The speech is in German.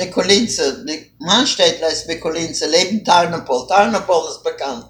Nikolinze, Mannstädtler ist Nikolinze, leben Tarnopol. Tarnopol ist bekannt.